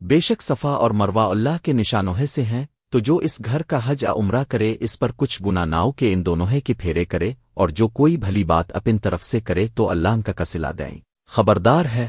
بے شک صفا اور مروا اللہ کے نشانوہے سے ہیں، تو جو اس گھر کا حج عمرہ کرے، اس پر کچھ گنا ناؤ کے ان دونوں کے پھیرے کرے، اور جو کوئی بھلی بات اپن طرف سے کرے، تو اللہ ان کا کسلا دیں۔ خبردار ہے